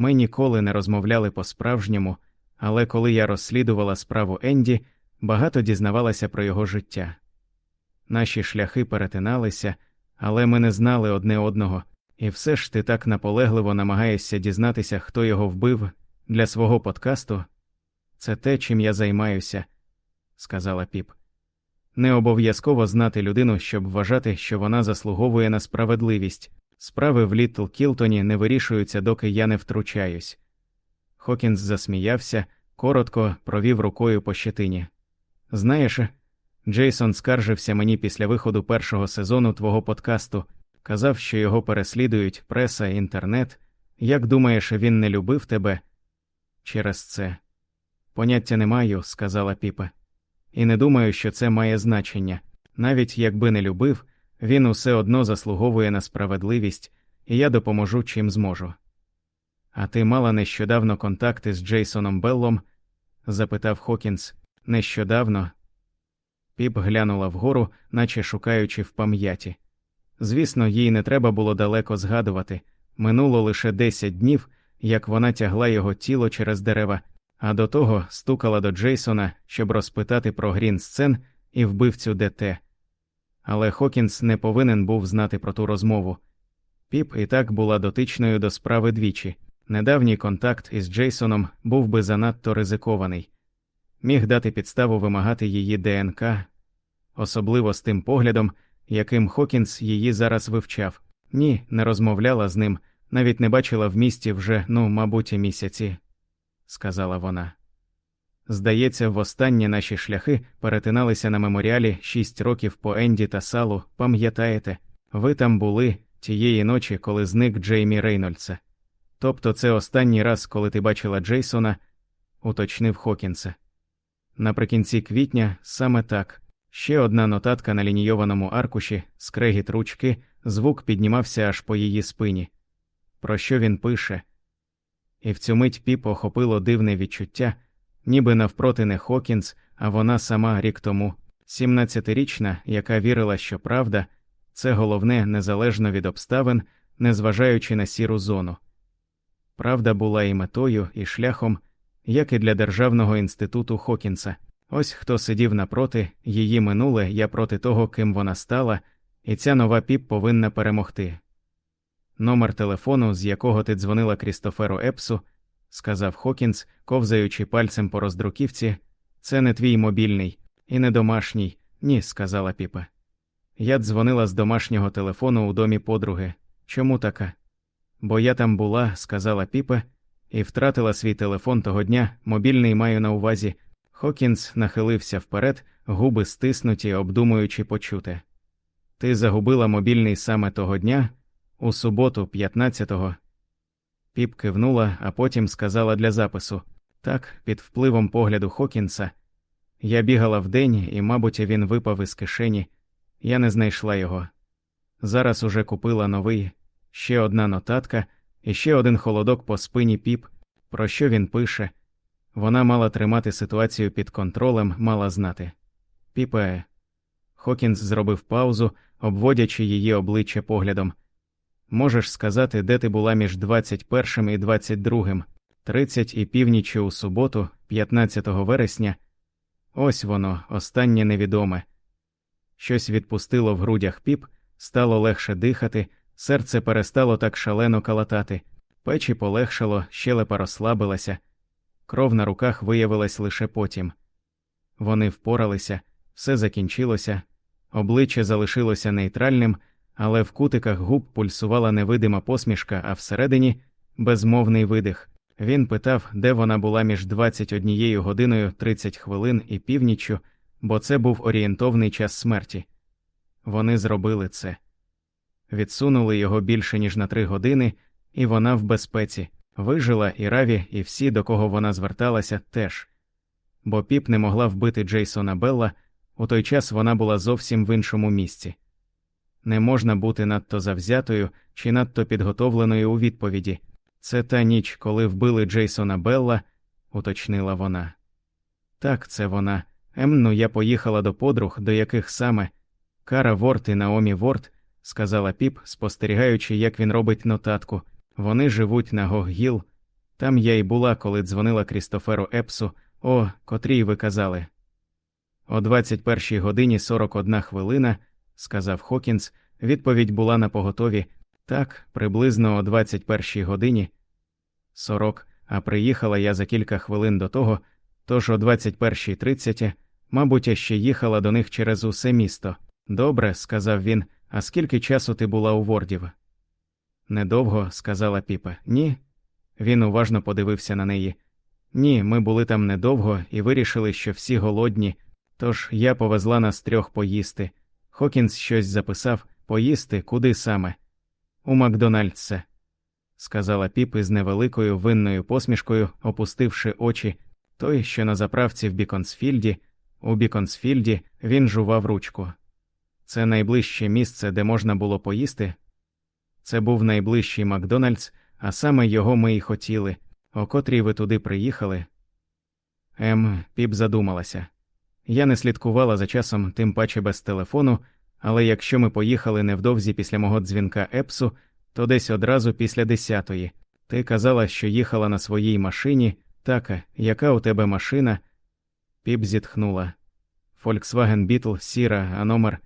Ми ніколи не розмовляли по-справжньому, але коли я розслідувала справу Енді, багато дізнавалася про його життя. Наші шляхи перетиналися, але ми не знали одне одного, і все ж ти так наполегливо намагаєшся дізнатися, хто його вбив для свого подкасту. Це те, чим я займаюся, сказала піп. Не обов'язково знати людину, щоб вважати, що вона заслуговує на справедливість. Справи в Літл Кілтоні не вирішуються, доки я не втручаюсь. Хокінс засміявся, коротко провів рукою по щетині. Знаєш, Джейсон скаржився мені після виходу першого сезону твого подкасту, казав, що його переслідують преса, інтернет. Як думаєш, він не любив тебе? Через це. Поняття не маю, сказала піпа. І не думаю, що це має значення. Навіть якби не любив, він усе одно заслуговує на справедливість, і я допоможу чим зможу. А ти мала нещодавно контакти з Джейсоном Беллом? запитав Хокінс. Нещодавно. Піп глянула вгору, наче шукаючи в пам'яті. Звісно, їй не треба було далеко згадувати минуло лише десять днів, як вона тягла його тіло через дерева, а до того стукала до Джейсона, щоб розпитати про грін сцен і вбивцю ДТ. Але Хокінс не повинен був знати про ту розмову. Піп і так була дотичною до справи двічі. Недавній контакт із Джейсоном був би занадто ризикований, міг дати підставу вимагати її ДНК, особливо з тим поглядом, яким Хокінс її зараз вивчав. Ні, не розмовляла з ним, навіть не бачила в місті вже, ну, мабуть, місяці, сказала вона. Здається, востаннє наші шляхи перетиналися на меморіалі шість років по Енді та Салу, пам'ятаєте, ви там були тієї ночі, коли зник Джеймі Рейнольдса. Тобто це останній раз, коли ти бачила Джейсона, уточнив Хокінса. Наприкінці квітня саме так. Ще одна нотатка на лінійованому аркуші, скрегіт ручки, звук піднімався аж по її спині. Про що він пише? І в цю мить піп охопило дивне відчуття, ніби навпроти не Хокінс, а вона сама рік тому, сімнадцятирічна, яка вірила, що правда, це головне незалежно від обставин, незважаючи на сіру зону. Правда була і метою, і шляхом, як і для Державного інституту Хокінса. Ось хто сидів напроти, її минуле, я проти того, ким вона стала, і ця нова піп повинна перемогти. Номер телефону, з якого ти дзвонила Крістоферу Епсу, сказав Хокінс, ковзаючи пальцем по роздруківці, це не твій мобільний і не домашній, ні, сказала піпа. Я дзвонила з домашнього телефону у домі подруги. Чому така? Бо я там була, сказала піпа, і втратила свій телефон того дня, мобільний маю на увазі. Хокінс нахилився вперед, губи стиснуті, обдумуючи почуте. Ти загубила мобільний саме того дня, у суботу, 15-го. Піп кивнула, а потім сказала для запису так, під впливом погляду Хокінса. Я бігала вдень, і, мабуть, він випав із кишені. Я не знайшла його. Зараз уже купила новий, ще одна нотатка і ще один холодок по спині піп, про що він пише. Вона мала тримати ситуацію під контролем, мала знати. Піпе. Хокінс зробив паузу, обводячи її обличчя поглядом. Можеш сказати, де ти була між 21 і 22, 30 і північі у суботу, 15 вересня. Ось воно, останнє невідоме. Щось відпустило в грудях піп, стало легше дихати, серце перестало так шалено калатати, печі полегшало, щелепа розслабилася. Кров на руках виявилась лише потім. Вони впоралися, все закінчилося, обличчя залишилося нейтральним, але в кутиках губ пульсувала невидима посмішка, а всередині безмовний видих. Він питав, де вона була між 21 годиною 30 хвилин і північчю, бо це був орієнтовний час смерті. Вони зробили це. Відсунули його більше ніж на три години, і вона в безпеці. Вижила і Раві, і всі, до кого вона зверталася, теж. Бо піп не могла вбити Джейсона Белла, у той час вона була зовсім в іншому місці. Не можна бути надто завзятою чи надто підготовленою у відповіді. Це та ніч, коли вбили Джейсона Белла, уточнила вона. Так, це вона. Емну, я поїхала до подруг, до яких саме Кара Ворт і Наомі Ворт, сказала піп, спостерігаючи, як він робить нотатку. Вони живуть на Гоггіл, Там я й була, коли дзвонила Крістоферу Епсу, о, котрій ви казали. О 21 годині 41 хвилина, сказав Хокінс, відповідь була на поготові так, приблизно о 21 годині. 40, а приїхала я за кілька хвилин до того, тож о 21.30, мабуть, я ще їхала до них через усе місто. Добре, сказав він, а скільки часу ти була у Вордів? Недовго, сказала піпа. Ні. Він уважно подивився на неї. Ні, ми були там недовго і вирішили, що всі голодні, тож я повезла нас трьох поїсти. Хокінс щось записав поїсти куди саме? У Макдональдсе, сказала піп із невеликою винною посмішкою, опустивши очі. Той, що на заправці в Біконсфільді, у Біконсфільді він жував ручку. Це найближче місце, де можна було поїсти. Це був найближчий Макдональдс, а саме його ми й хотіли, о котрій ви туди приїхали. Ем, піп задумалася. Я не слідкувала за часом, тим паче без телефону, але якщо ми поїхали невдовзі після мого дзвінка Епсу, то десь одразу після десятої. Ти казала, що їхала на своїй машині, така, яка у тебе машина? Піп зітхнула. Volkswagen Beetle сіра, а номер